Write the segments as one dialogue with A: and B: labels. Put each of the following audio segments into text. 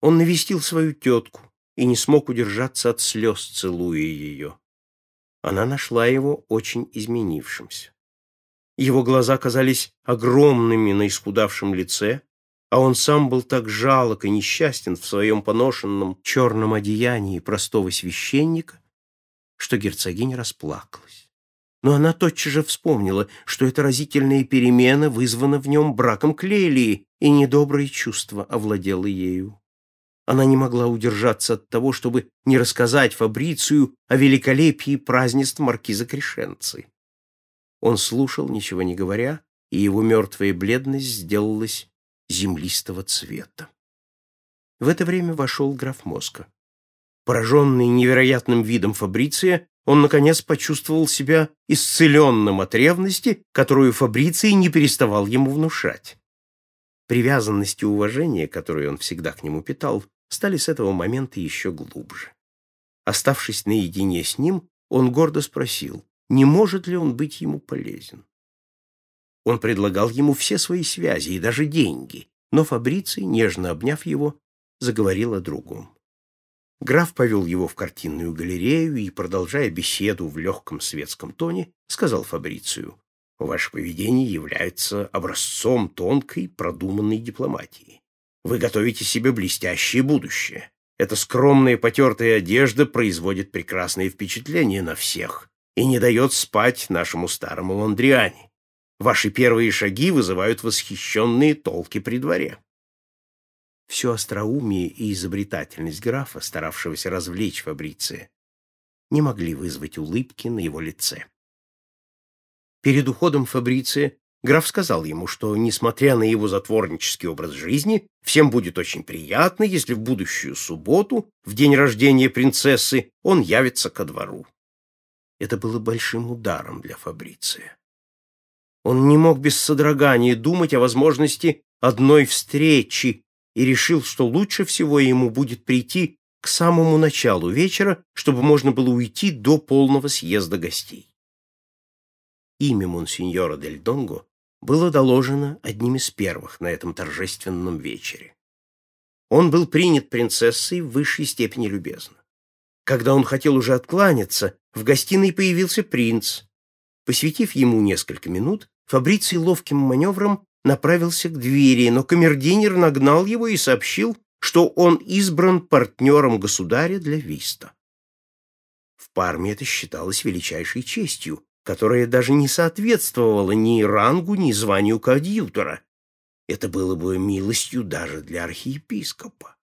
A: Он навестил свою тетку и не смог удержаться от слез, целуя ее. Она нашла его очень изменившимся. Его глаза казались огромными на исхудавшем лице, а он сам был так жалок и несчастен в своем поношенном черном одеянии простого священника, что герцогиня расплакалась. Но она тотчас же вспомнила, что эта разительная перемена вызвана в нем браком Клелии, и недоброе чувство овладело ею. Она не могла удержаться от того, чтобы не рассказать Фабрицию о великолепии празднеств маркиза Крешенцы. Он слушал, ничего не говоря, и его мертвая бледность сделалась землистого цвета. В это время вошел граф Моска. Пораженный невероятным видом Фабриция, он, наконец, почувствовал себя исцеленным от ревности, которую Фабриций не переставал ему внушать. Привязанность и уважение, которые он всегда к нему питал, стали с этого момента еще глубже. Оставшись наедине с ним, он гордо спросил, не может ли он быть ему полезен. Он предлагал ему все свои связи и даже деньги, но Фабриций, нежно обняв его, заговорил о другом. Граф повел его в картинную галерею и, продолжая беседу в легком светском тоне, сказал Фабрицию, «Ваше поведение является образцом тонкой, продуманной дипломатии. Вы готовите себе блестящее будущее. Эта скромная потертая одежда производит прекрасное впечатление на всех и не дает спать нашему старому Ландриане. Ваши первые шаги вызывают восхищенные толки при дворе. Все остроумие и изобретательность графа, старавшегося развлечь Фабриция, не могли вызвать улыбки на его лице. Перед уходом Фабриция граф сказал ему, что, несмотря на его затворнический образ жизни, всем будет очень приятно, если в будущую субботу, в день рождения принцессы, он явится ко двору. Это было большим ударом для Фабриция. Он не мог без содрогания думать о возможности одной встречи и решил, что лучше всего ему будет прийти к самому началу вечера, чтобы можно было уйти до полного съезда гостей. Имя монсеньора Дель Донго было доложено одним из первых на этом торжественном вечере. Он был принят принцессой в высшей степени любезно. Когда он хотел уже откланяться, в гостиной появился принц. Посвятив ему несколько минут, Фабриций ловким маневром направился к двери, но камердинер нагнал его и сообщил, что он избран партнером государя для виста. В Парме это считалось величайшей честью, которая даже не соответствовала ни рангу, ни званию коадьютора. Это было бы милостью даже для архиепископа.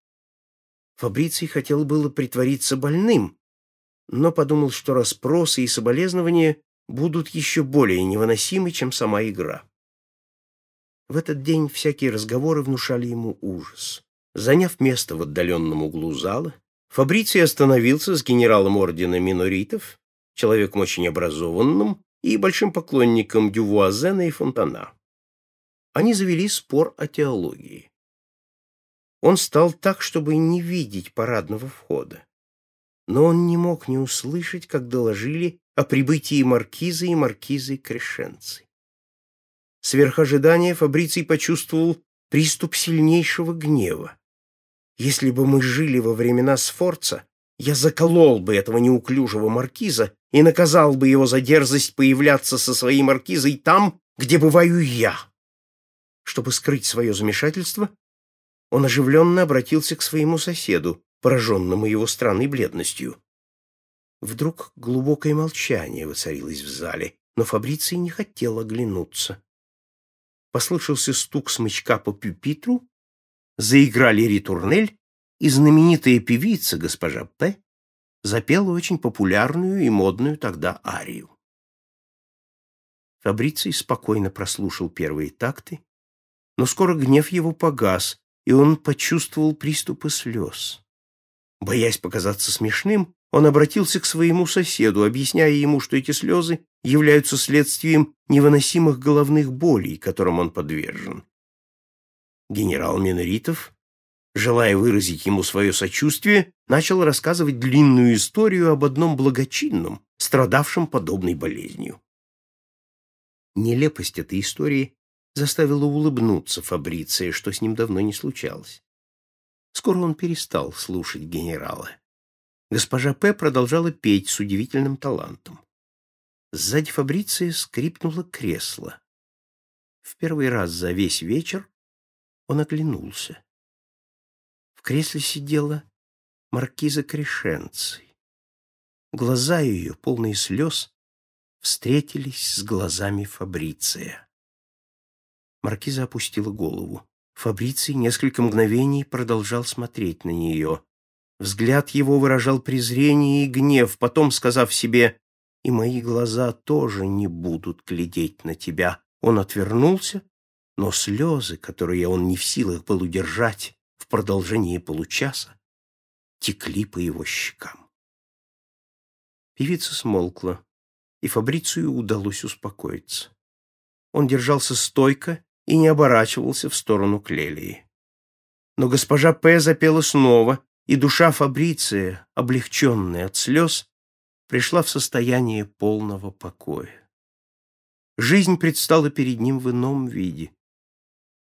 A: Фабриций хотел было притвориться больным, но подумал, что расспросы и соболезнования будут еще более невыносимы, чем сама игра. В этот день всякие разговоры внушали ему ужас. Заняв место в отдаленном углу зала, Фабриций остановился с генералом ордена миноритов, человеком очень образованным и большим поклонником Дювуазена и Фонтана. Они завели спор о теологии. Он стал так, чтобы не видеть парадного входа. Но он не мог не услышать, как доложили о прибытии маркиза и маркизы Крешенцы. Сверх ожидания Фабриций почувствовал приступ сильнейшего гнева. Если бы мы жили во времена Сфорца, я заколол бы этого неуклюжего маркиза и наказал бы его за дерзость появляться со своей маркизой там, где бываю я. Чтобы скрыть свое замешательство, он оживленно обратился к своему соседу, пораженному его странной бледностью. Вдруг глубокое молчание воцарилось в зале, но Фабриций не хотел оглянуться. Послышался стук смычка по пюпитру, заиграли ритурнель, и знаменитая певица, госпожа П., запела очень популярную и модную тогда арию. Фабриций спокойно прослушал первые такты, но скоро гнев его погас, и он почувствовал приступы слез. Боясь показаться смешным, он обратился к своему соседу, объясняя ему, что эти слезы являются следствием невыносимых головных болей, которым он подвержен. Генерал Миноритов, желая выразить ему свое сочувствие, начал рассказывать длинную историю об одном благочинном, страдавшем подобной болезнью. Нелепость этой истории заставила улыбнуться Фабриция, что с ним давно не случалось. Скоро он перестал слушать генерала. Госпожа П. продолжала петь с удивительным талантом. Сзади Фабриции скрипнуло кресло. В первый раз за весь вечер он оглянулся. Кресле сидела маркиза Крешенци. Глаза ее, полные слез, встретились с глазами Фабриция. Маркиза опустила голову. Фабриций несколько мгновений продолжал смотреть на нее. Взгляд его выражал презрение и гнев, потом, сказав себе «И мои глаза тоже не будут глядеть на тебя», он отвернулся, но слезы, которые он не в силах был удержать продолжении получаса, текли по его щекам. Певица смолкла, и Фабрицию удалось успокоиться. Он держался стойко и не оборачивался в сторону Клелии. Но госпожа П. запела снова, и душа Фабриция, облегченная от слез, пришла в состояние полного покоя. Жизнь предстала перед ним в ином виде.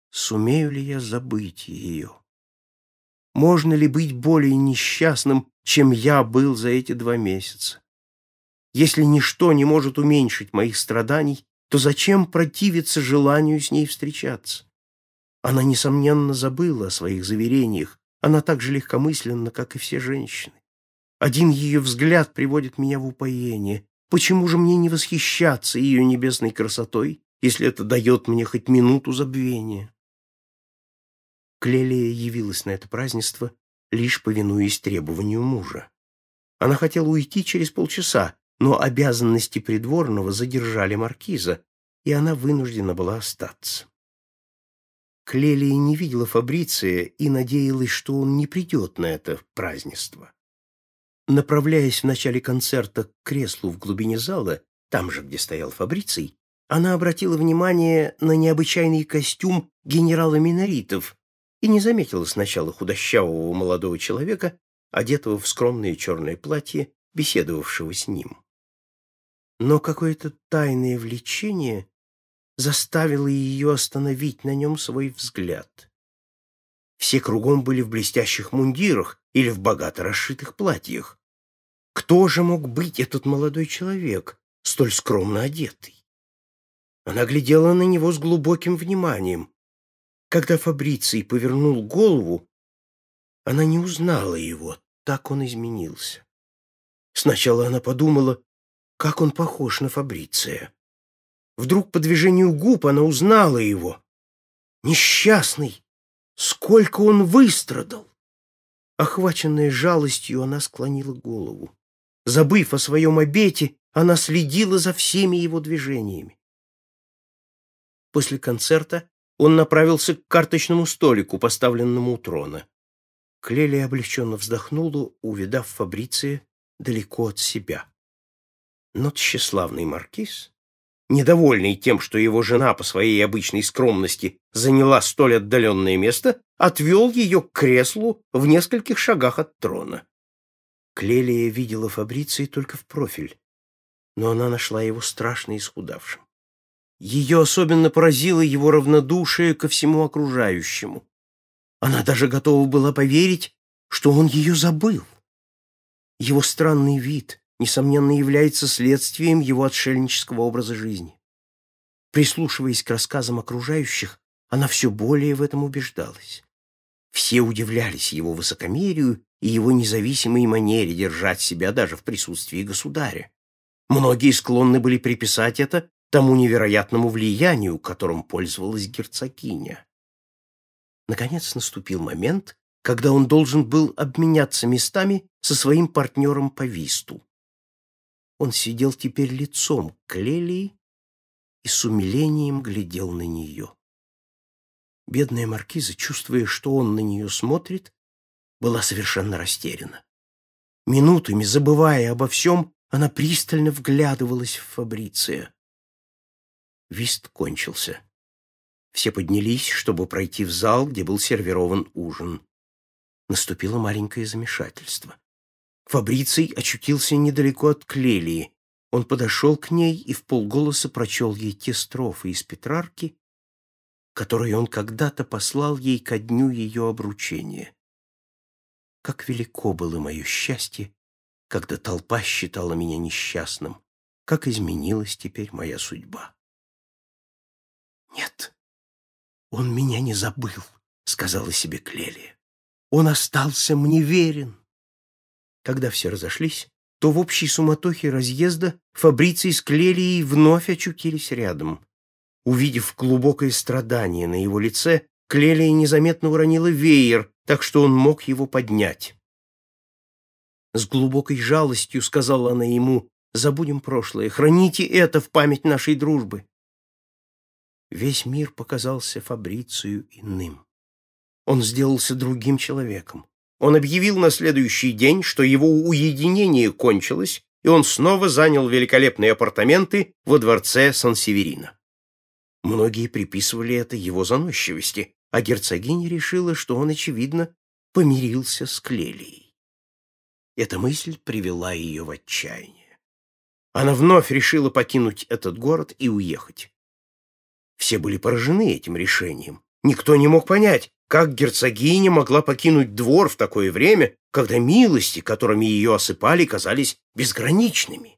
A: Сумею ли я забыть ее? Можно ли быть более несчастным, чем я был за эти два месяца? Если ничто не может уменьшить моих страданий, то зачем противиться желанию с ней встречаться? Она, несомненно, забыла о своих заверениях, она так же легкомысленна, как и все женщины. Один ее взгляд приводит меня в упоение. Почему же мне не восхищаться ее небесной красотой, если это дает мне хоть минуту забвения? Клелия явилась на это празднество, лишь повинуясь требованию мужа. Она хотела уйти через полчаса, но обязанности придворного задержали маркиза, и она вынуждена была остаться. Клелия не видела Фабриция и надеялась, что он не придет на это празднество. Направляясь в начале концерта к креслу в глубине зала, там же, где стоял Фабриций, она обратила внимание на необычайный костюм генерала Миноритов и не заметила сначала худощавого молодого человека, одетого в скромное черное платье, беседовавшего с ним. Но какое-то тайное влечение заставило ее остановить на нем свой взгляд. Все кругом были в блестящих мундирах или в богато расшитых платьях. Кто же мог быть этот молодой человек, столь скромно одетый? Она глядела на него с глубоким вниманием. Когда Фабриций повернул голову, она не узнала его, так он изменился. Сначала она подумала, как он похож на Фабриция. Вдруг по движению губ она узнала его. Несчастный! Сколько он выстрадал! Охваченная жалостью, она склонила голову. Забыв о своем обете, она следила за всеми его движениями. После концерта он направился к карточному столику, поставленному у трона. Клелия облегченно вздохнула, увидав Фабриция далеко от себя. Но тщеславный маркиз недовольный тем, что его жена по своей обычной скромности заняла столь отдаленное место, отвел ее к креслу в нескольких шагах от трона. Клелия видела Фабриции только в профиль, но она нашла его страшно исхудавшим. Ее особенно поразило его равнодушие ко всему окружающему. Она даже готова была поверить, что он ее забыл. Его странный вид, несомненно, является следствием его отшельнического образа жизни. Прислушиваясь к рассказам окружающих, она все более в этом убеждалась. Все удивлялись его высокомерию и его независимой манере держать себя даже в присутствии государя. Многие склонны были приписать это тому невероятному влиянию, которым пользовалась герцогиня. Наконец наступил момент, когда он должен был обменяться местами со своим партнером по висту. Он сидел теперь лицом к Лелии и с умилением глядел на нее. Бедная маркиза, чувствуя, что он на нее смотрит, была совершенно растеряна. Минутами, забывая обо всем, она пристально вглядывалась в Фабриция. Вист кончился. Все поднялись, чтобы пройти в зал, где был сервирован ужин. Наступило маленькое замешательство. Фабриций очутился недалеко от Клелии. Он подошел к ней и в полголоса прочел ей те строфы из Петрарки, которые он когда-то послал ей ко дню ее обручения. Как велико было мое счастье, когда толпа считала меня несчастным, как изменилась теперь моя судьба. «Нет, он меня не забыл», — сказала себе Клелия. «Он остался мне верен». Когда все разошлись, то в общей суматохе разъезда Фабриций с Клелией вновь очутились рядом. Увидев глубокое страдание на его лице, Клелия незаметно уронила веер, так что он мог его поднять. С глубокой жалостью сказала она ему, «Забудем прошлое, храните это в память нашей дружбы». Весь мир показался Фабрицию иным. Он сделался другим человеком. Он объявил на следующий день, что его уединение кончилось, и он снова занял великолепные апартаменты во дворце Сан-Северино. Многие приписывали это его заносчивости, а герцогиня решила, что он, очевидно, помирился с Клелией. Эта мысль привела ее в отчаяние. Она вновь решила покинуть этот город и уехать. Все были поражены этим решением. Никто не мог понять, как герцогиня могла покинуть двор в такое время, когда милости, которыми ее осыпали, казались безграничными?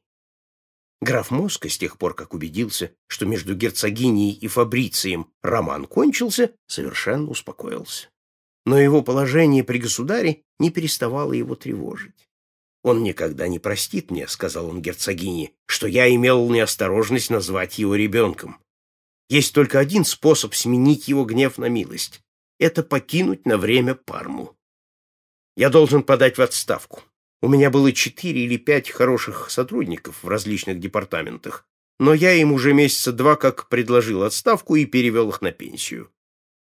A: Граф Моска, с тех пор, как убедился, что между герцогиней и Фабрицием роман кончился, совершенно успокоился. Но его положение при государе не переставало его тревожить. «Он никогда не простит мне», — сказал он герцогине, «что я имел неосторожность назвать его ребенком. Есть только один способ сменить его гнев на милость это покинуть на время Парму. Я должен подать в отставку. У меня было четыре или пять хороших сотрудников в различных департаментах, но я им уже месяца два как предложил отставку и перевел их на пенсию.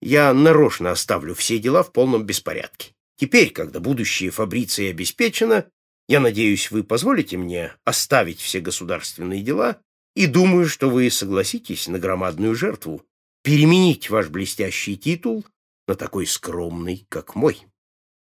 A: Я нарочно оставлю все дела в полном беспорядке. Теперь, когда будущее Фабриции обеспечено, я надеюсь, вы позволите мне оставить все государственные дела и думаю, что вы согласитесь на громадную жертву, переменить ваш блестящий титул на такой скромный, как мой.